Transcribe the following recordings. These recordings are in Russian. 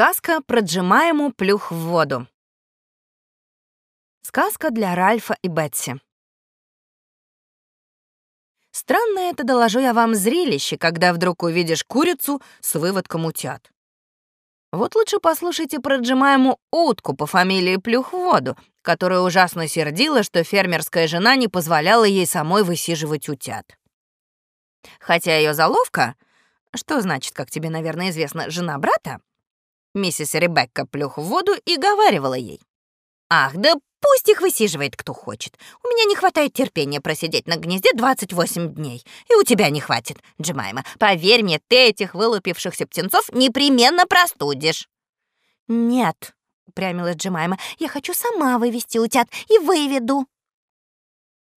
Сказка про Джимайму плюх в воду. Сказка для Ральфа и Бетси. Странное это, доложу я вам, зрелище, когда вдруг увидишь курицу с выводком утят. Вот лучше послушайте про Джимайму утку по фамилии Плюх в воду, которая ужасно сердила, что фермерская жена не позволяла ей самой высиживать утят. Хотя ее заловка, что значит, как тебе, наверное, известно, жена брата, Миссис Ребекка плюх в воду и говаривала ей. «Ах, да пусть их высиживает кто хочет. У меня не хватает терпения просидеть на гнезде 28 дней. И у тебя не хватит, Джемайма. Поверь мне, ты этих вылупившихся птенцов непременно простудишь». «Нет», — упрямилась Джемайма, — «я хочу сама вывести утят и выведу».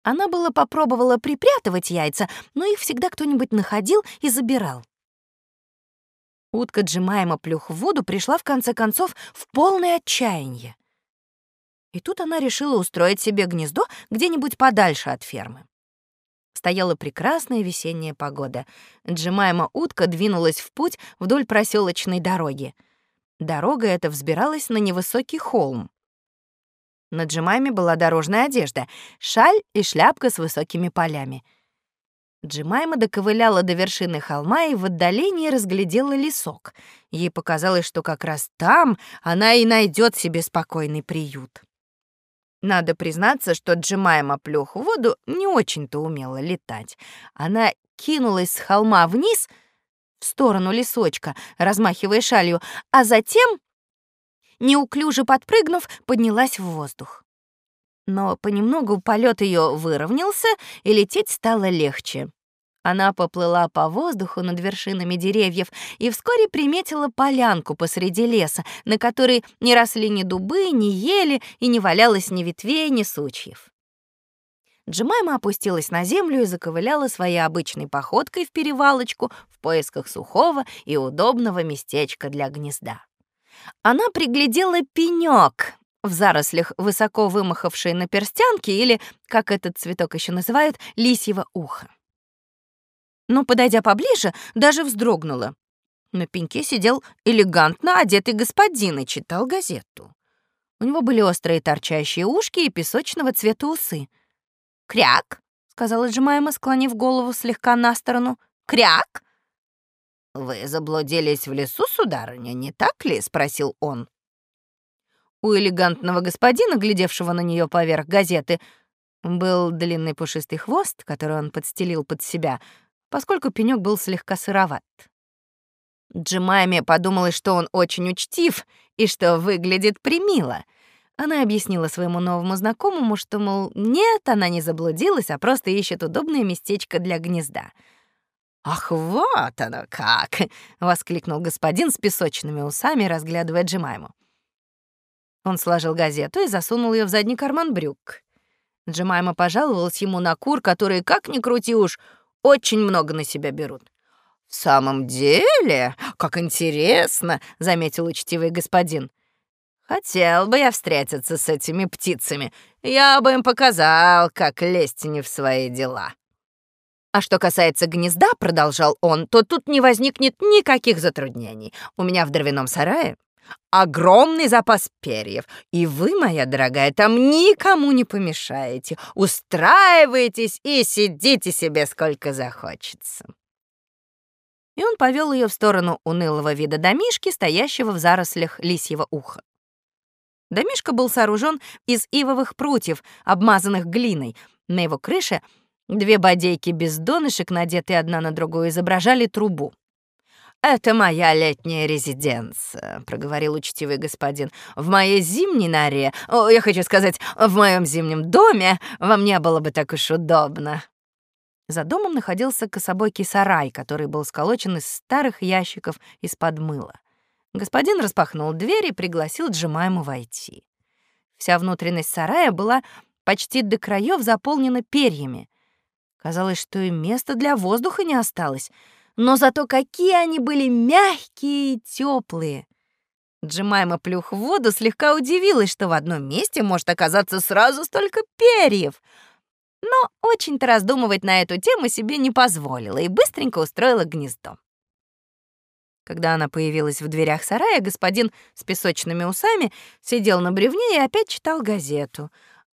Она было попробовала припрятывать яйца, но их всегда кто-нибудь находил и забирал. Утка Джимайма плюх в воду пришла в конце концов в полное отчаяние. И тут она решила устроить себе гнездо где-нибудь подальше от фермы. Стояла прекрасная весенняя погода. Джимайма утка двинулась в путь вдоль проселочной дороги. Дорога эта взбиралась на невысокий холм. На Джимайме была дорожная одежда, шаль и шляпка с высокими полями — Джимайма доковыляла до вершины холма и в отдалении разглядела лесок. Ей показалось, что как раз там она и найдет себе спокойный приют. Надо признаться, что Джимайма плюх в воду не очень-то умела летать. Она кинулась с холма вниз, в сторону лесочка, размахивая шалью, а затем, неуклюже подпрыгнув, поднялась в воздух но понемногу полет ее выровнялся, и лететь стало легче. Она поплыла по воздуху над вершинами деревьев и вскоре приметила полянку посреди леса, на которой не росли ни дубы, ни ели и не валялось ни ветвей, ни сучьев. Джемайма опустилась на землю и заковыляла своей обычной походкой в перевалочку в поисках сухого и удобного местечка для гнезда. Она приглядела пенек, в зарослях высоко вымахавшей на перстянке или, как этот цветок еще называют, лисьего уха. Но, подойдя поближе, даже вздрогнула. На пеньке сидел элегантно одетый господин и читал газету. У него были острые торчащие ушки и песочного цвета усы. «Кряк!» — сказала Джемайма, склонив голову слегка на сторону. «Кряк!» «Вы заблудились в лесу, сударыня, не так ли?» — спросил он. У элегантного господина, глядевшего на нее поверх газеты, был длинный пушистый хвост, который он подстелил под себя, поскольку пенёк был слегка сыроват. Джимайме подумала, что он очень учтив и что выглядит примило. Она объяснила своему новому знакомому, что, мол, нет, она не заблудилась, а просто ищет удобное местечко для гнезда. «Ах, вот оно как!» — воскликнул господин с песочными усами, разглядывая Джимайму. Он сложил газету и засунул ее в задний карман брюк. Джемайма пожаловалась ему на кур, которые, как ни крути уж, очень много на себя берут. «В самом деле? Как интересно!» — заметил учтивый господин. «Хотел бы я встретиться с этими птицами. Я бы им показал, как лезть не в свои дела». «А что касается гнезда, — продолжал он, — то тут не возникнет никаких затруднений. У меня в дровяном сарае огромный запас перьев, и вы, моя дорогая, там никому не помешаете. Устраивайтесь и сидите себе сколько захочется. И он повел ее в сторону унылого вида домишки, стоящего в зарослях лисьего уха. Домишка был сооружен из ивовых прутьев, обмазанных глиной. На его крыше две бодейки без донышек, надетые одна на другую, изображали трубу. «Это моя летняя резиденция», — проговорил учтивый господин. «В моей зимней норе, о, я хочу сказать, в моем зимнем доме, вам не было бы так уж удобно». За домом находился кособокий сарай, который был сколочен из старых ящиков из-под мыла. Господин распахнул дверь и пригласил Джемайму войти. Вся внутренность сарая была почти до краев заполнена перьями. Казалось, что и места для воздуха не осталось — но зато какие они были мягкие и теплые. Джимайма плюх в воду слегка удивилась, что в одном месте может оказаться сразу столько перьев. Но очень-то раздумывать на эту тему себе не позволила и быстренько устроила гнездо. Когда она появилась в дверях сарая, господин с песочными усами сидел на бревне и опять читал газету.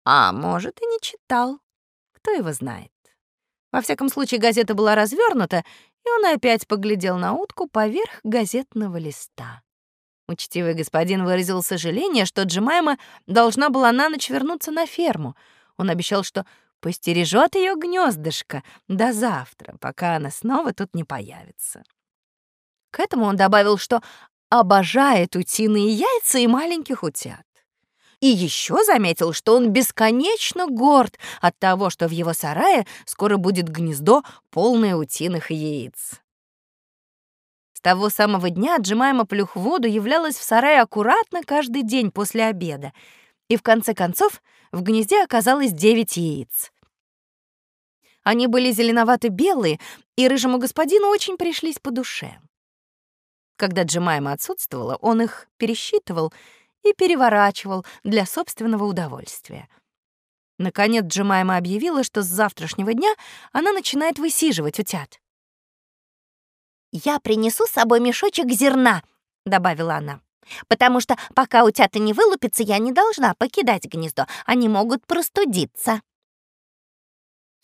А может, и не читал. Кто его знает. Во всяком случае, газета была развернута, и он опять поглядел на утку поверх газетного листа. Учтивый господин выразил сожаление, что Джемайма должна была на ночь вернуться на ферму. Он обещал, что постережет ее гнездышко до завтра, пока она снова тут не появится. К этому он добавил, что обожает утиные яйца и маленьких утят. И еще заметил, что он бесконечно горд от того, что в его сарае скоро будет гнездо, полное утиных яиц. С того самого дня отжимаема плюхводу являлась в сарае аккуратно каждый день после обеда, и в конце концов в гнезде оказалось девять яиц. Они были зеленовато-белые, и рыжему господину очень пришлись по душе. Когда Джемайма отсутствовала, он их пересчитывал — и переворачивал для собственного удовольствия. Наконец Джемайма объявила, что с завтрашнего дня она начинает высиживать утят. «Я принесу с собой мешочек зерна», — добавила она. «Потому что пока утята не вылупятся, я не должна покидать гнездо. Они могут простудиться».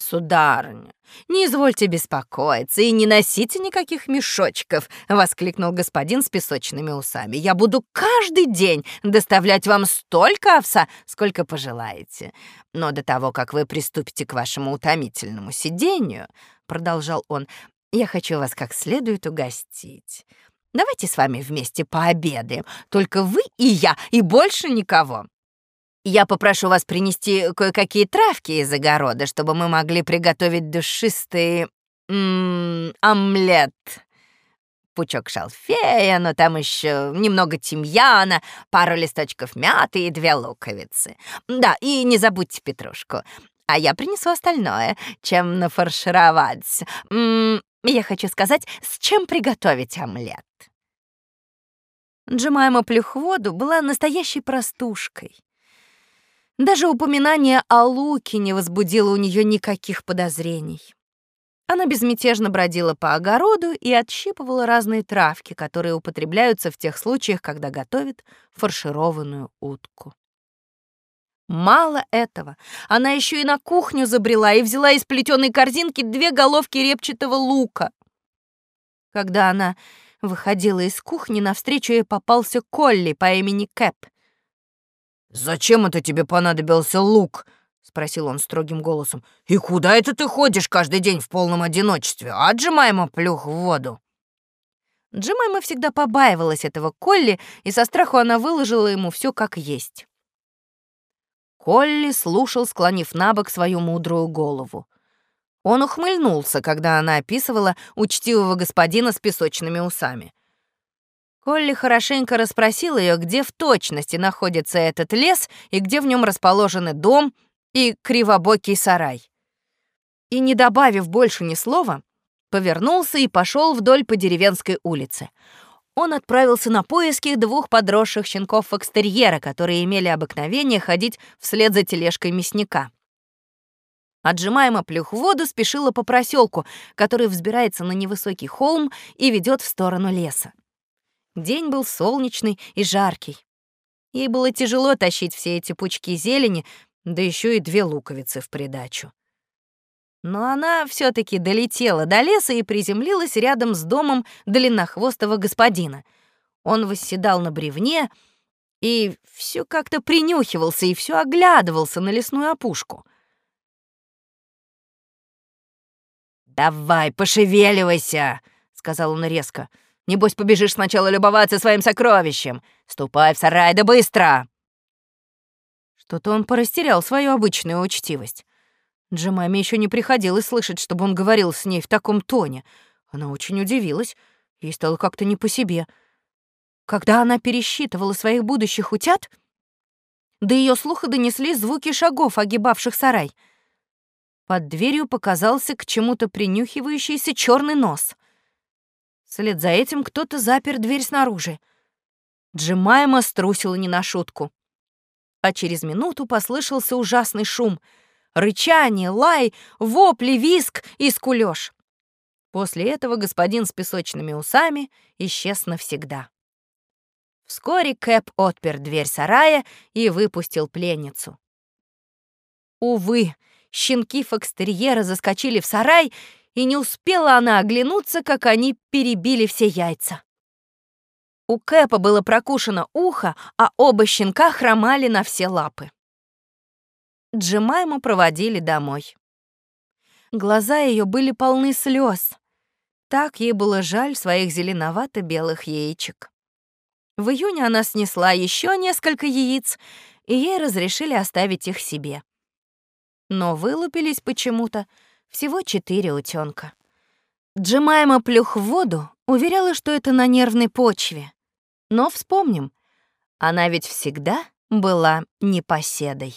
«Сударыня, не извольте беспокоиться и не носите никаких мешочков!» — воскликнул господин с песочными усами. «Я буду каждый день доставлять вам столько овса, сколько пожелаете. Но до того, как вы приступите к вашему утомительному сидению, — продолжал он, — я хочу вас как следует угостить. Давайте с вами вместе пообедаем, только вы и я, и больше никого. Я попрошу вас принести кое-какие травки из огорода, чтобы мы могли приготовить душистый м -м, омлет. Пучок шалфея, но там еще немного тимьяна, пару листочков мяты и две луковицы. Да, и не забудьте петрушку. А я принесу остальное, чем нафаршировать. М я хочу сказать, с чем приготовить омлет. Джемайма Плюхводу была настоящей простушкой. Даже упоминание о луке не возбудило у нее никаких подозрений. Она безмятежно бродила по огороду и отщипывала разные травки, которые употребляются в тех случаях, когда готовят фаршированную утку. Мало этого, она еще и на кухню забрела и взяла из плетеной корзинки две головки репчатого лука. Когда она выходила из кухни, навстречу ей попался Колли по имени Кэп — «Зачем это тебе понадобился лук?» — спросил он строгим голосом. «И куда это ты ходишь каждый день в полном одиночестве, а Джемайма плюх в воду?» Джемайма всегда побаивалась этого Колли, и со страху она выложила ему все как есть. Колли слушал, склонив на бок свою мудрую голову. Он ухмыльнулся, когда она описывала учтивого господина с песочными усами. Колли хорошенько расспросил ее, где в точности находится этот лес и где в нем расположены дом и кривобокий сарай. И, не добавив больше ни слова, повернулся и пошел вдоль по деревенской улице. Он отправился на поиски двух подросших щенков фокстерьера, которые имели обыкновение ходить вслед за тележкой мясника. Отжимаемо плюх воду спешила по проселку, который взбирается на невысокий холм и ведет в сторону леса. День был солнечный и жаркий. Ей было тяжело тащить все эти пучки зелени, да еще и две луковицы в придачу. Но она все таки долетела до леса и приземлилась рядом с домом длиннохвостого господина. Он восседал на бревне и все как-то принюхивался и все оглядывался на лесную опушку. «Давай, пошевеливайся!» — сказал он резко. Небось, побежишь сначала любоваться своим сокровищем. Ступай в сарай, да быстро!» Что-то он порастерял свою обычную учтивость. Джемаме еще не приходилось слышать, чтобы он говорил с ней в таком тоне. Она очень удивилась. Ей стало как-то не по себе. Когда она пересчитывала своих будущих утят, до ее слуха донесли звуки шагов, огибавших сарай. Под дверью показался к чему-то принюхивающийся черный нос — Вслед за этим кто-то запер дверь снаружи. Джемайма струсила не на шутку. А через минуту послышался ужасный шум. Рычание, лай, вопли, виск и скулёж. После этого господин с песочными усами исчез навсегда. Вскоре Кэп отпер дверь сарая и выпустил пленницу. Увы, щенки фокстерьера заскочили в сарай, и не успела она оглянуться, как они перебили все яйца. У Кэпа было прокушено ухо, а оба щенка хромали на все лапы. Джемайму проводили домой. Глаза ее были полны слез. Так ей было жаль своих зеленовато-белых яичек. В июне она снесла еще несколько яиц, и ей разрешили оставить их себе. Но вылупились почему-то всего четыре утенка. Джемайма плюх в воду, уверяла, что это на нервной почве. Но вспомним, она ведь всегда была непоседой.